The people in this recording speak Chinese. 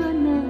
可能